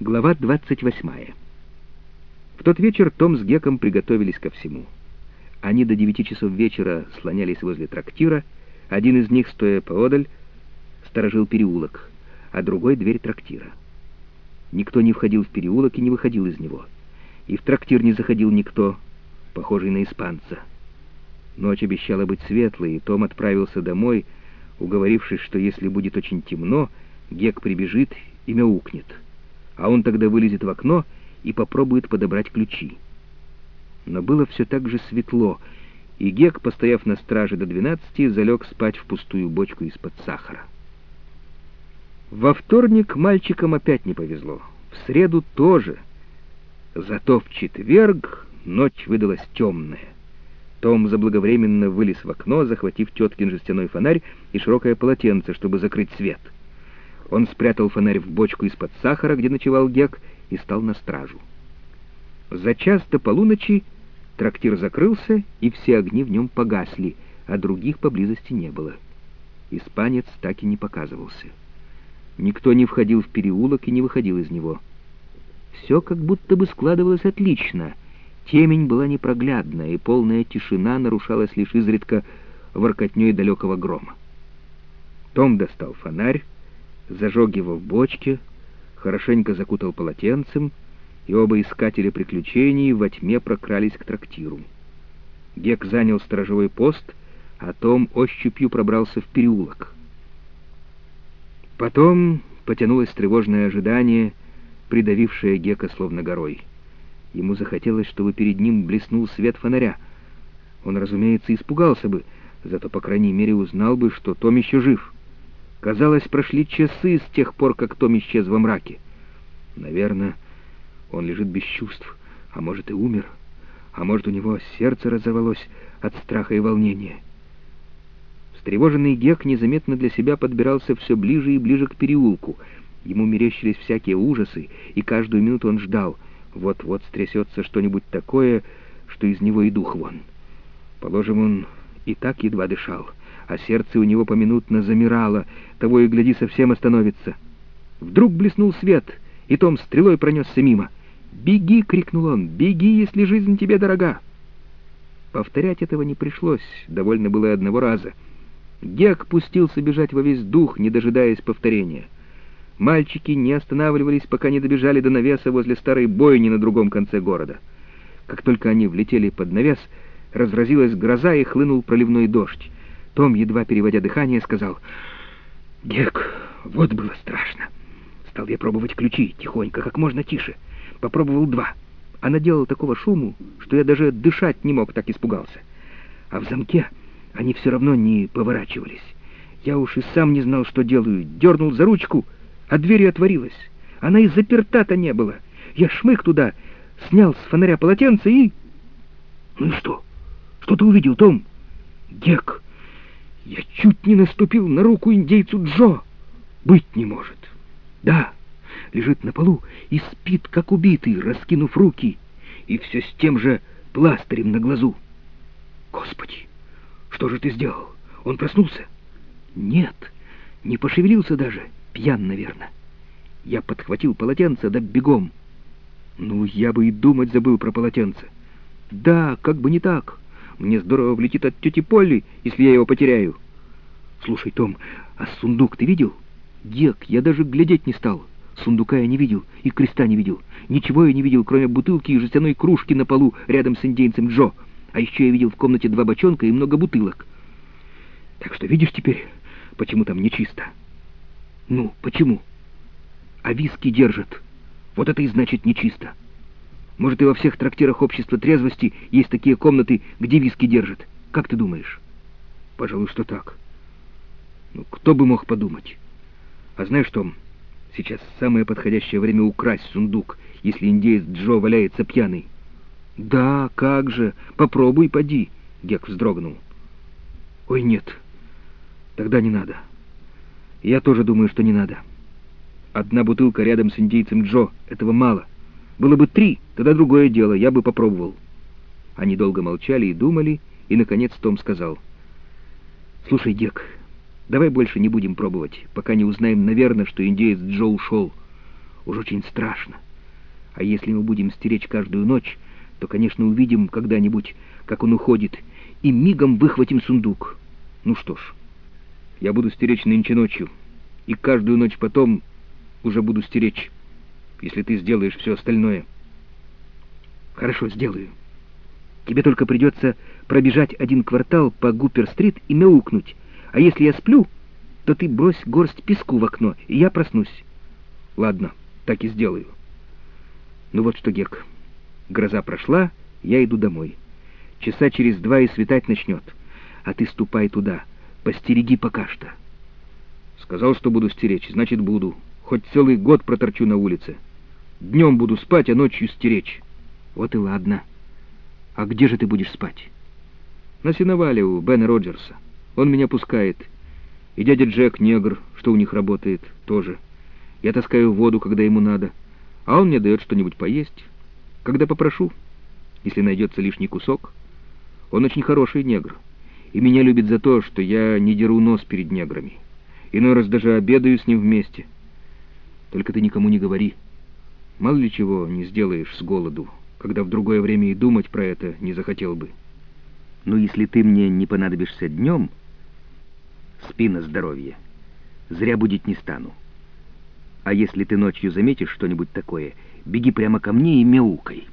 Глава 28. В тот вечер Том с Геком приготовились ко всему. Они до девяти часов вечера слонялись возле трактира, один из них, стоя поодаль, сторожил переулок, а другой — дверь трактира. Никто не входил в переулок и не выходил из него. И в трактир не заходил никто, похожий на испанца. Ночь обещала быть светлой, и Том отправился домой, уговорившись, что если будет очень темно, Гек прибежит и мяукнет — а он тогда вылезет в окно и попробует подобрать ключи. Но было все так же светло, и Гек, постояв на страже до двенадцати, залег спать в пустую бочку из-под сахара. Во вторник мальчикам опять не повезло, в среду тоже. Зато в четверг ночь выдалась темная. Том заблаговременно вылез в окно, захватив теткин жестяной фонарь и широкое полотенце, чтобы закрыть свет — он спрятал фонарь в бочку из-под сахара, где ночевал Гек, и стал на стражу. За час до полуночи трактир закрылся, и все огни в нем погасли, а других поблизости не было. Испанец так и не показывался. Никто не входил в переулок и не выходил из него. Все как будто бы складывалось отлично. Темень была непроглядна, и полная тишина нарушалась лишь изредка воркотней далекого грома. Том достал фонарь, зажег его в бочке, хорошенько закутал полотенцем, и оба искателя приключений во тьме прокрались к трактиру. Гек занял сторожевой пост, а Том ощупью пробрался в переулок. Потом потянулось тревожное ожидание, придавившее Гека словно горой. Ему захотелось, чтобы перед ним блеснул свет фонаря. Он, разумеется, испугался бы, зато, по крайней мере, узнал бы, что Том еще жив. Казалось, прошли часы с тех пор, как Том исчез во мраке. Наверное, он лежит без чувств, а может и умер, а может у него сердце разорвалось от страха и волнения. Встревоженный Гек незаметно для себя подбирался все ближе и ближе к переулку. Ему мерещились всякие ужасы, и каждую минуту он ждал. Вот-вот стрясется что-нибудь такое, что из него и дух вон. Положим, он и так едва дышал — а сердце у него поминутно замирало, того и гляди совсем остановится. Вдруг блеснул свет, и Том стрелой пронесся мимо. «Беги!» — крикнул он. «Беги, если жизнь тебе дорога!» Повторять этого не пришлось, довольно было и одного раза. Гек пустился бежать во весь дух, не дожидаясь повторения. Мальчики не останавливались, пока не добежали до навеса возле старой бойни на другом конце города. Как только они влетели под навес, разразилась гроза и хлынул проливной дождь. Том, едва переводя дыхание, сказал, «Гек, вот было страшно». Стал я пробовать ключи, тихонько, как можно тише. Попробовал два. Она делала такого шуму, что я даже дышать не мог, так испугался. А в замке они все равно не поворачивались. Я уж и сам не знал, что делаю. Дернул за ручку, а дверь отворилась. Она и заперта-то не было. Я шмык туда, снял с фонаря полотенце и... Ну и что? Что ты увидел, Том? Гек, я чуть не наступил на руку индейцу Джо. Быть не может. Да, лежит на полу и спит, как убитый, раскинув руки, и все с тем же пластырем на глазу. Господи, что же ты сделал? Он проснулся? Нет, не пошевелился даже, пьян, наверное. Я подхватил полотенце, да бегом. Ну, я бы и думать забыл про полотенце. Да, как бы не так. Мне здорово влетит от тети Полли, если я его потеряю. Слушай, Том, а сундук ты видел? Дек, я даже глядеть не стал. Сундука я не видел и креста не видел. Ничего я не видел, кроме бутылки и жестяной кружки на полу рядом с индейцем Джо. А еще я видел в комнате два бочонка и много бутылок. Так что видишь теперь, почему там нечисто? Ну, почему? А виски держат. Вот это и значит нечисто. Может, и во всех трактирах общества трезвости есть такие комнаты, где виски держат. Как ты думаешь? Пожалуй, что так. Ну, кто бы мог подумать? А знаешь что, сейчас самое подходящее время украсть сундук, если индеец Джо валяется пьяный. Да, как же, попробуй, поди, Гек вздрогнул. Ой, нет, тогда не надо. Я тоже думаю, что не надо. Одна бутылка рядом с индейцем Джо, этого мало. Было бы три, тогда другое дело, я бы попробовал. Они долго молчали и думали, и, наконец, Том сказал. «Слушай, Гек, давай больше не будем пробовать, пока не узнаем, наверное, что индеец Джо ушел. Уж очень страшно. А если мы будем стеречь каждую ночь, то, конечно, увидим когда-нибудь, как он уходит, и мигом выхватим сундук. Ну что ж, я буду стеречь нынче ночью, и каждую ночь потом уже буду стеречь, если ты сделаешь все остальное. Хорошо, сделаю. Тебе только придется пробежать один квартал по Гупер-стрит и мяукнуть. А если я сплю, то ты брось горсть песку в окно, и я проснусь. Ладно, так и сделаю. Ну вот что, Гек, гроза прошла, я иду домой. Часа через два и светать начнет. А ты ступай туда, постереги пока что. Сказал, что буду стеречь, значит буду. Хоть целый год проторчу на улице. Днем буду спать, а ночью стеречь. Вот и ладно. А где же ты будешь спать? На сеновале у Бена Роджерса. Он меня пускает. И дядя Джек, негр, что у них работает, тоже. Я таскаю воду, когда ему надо. А он мне дает что-нибудь поесть. Когда попрошу, если найдется лишний кусок. Он очень хороший негр. И меня любит за то, что я не деру нос перед неграми. Иной раз даже обедаю с ним вместе. Только ты никому не говори. Мало ли чего не сделаешь с голоду когда в другое время и думать про это не захотел бы. Но если ты мне не понадобишься днем, спи на здоровье. Зря будить не стану. А если ты ночью заметишь что-нибудь такое, беги прямо ко мне и мяукай».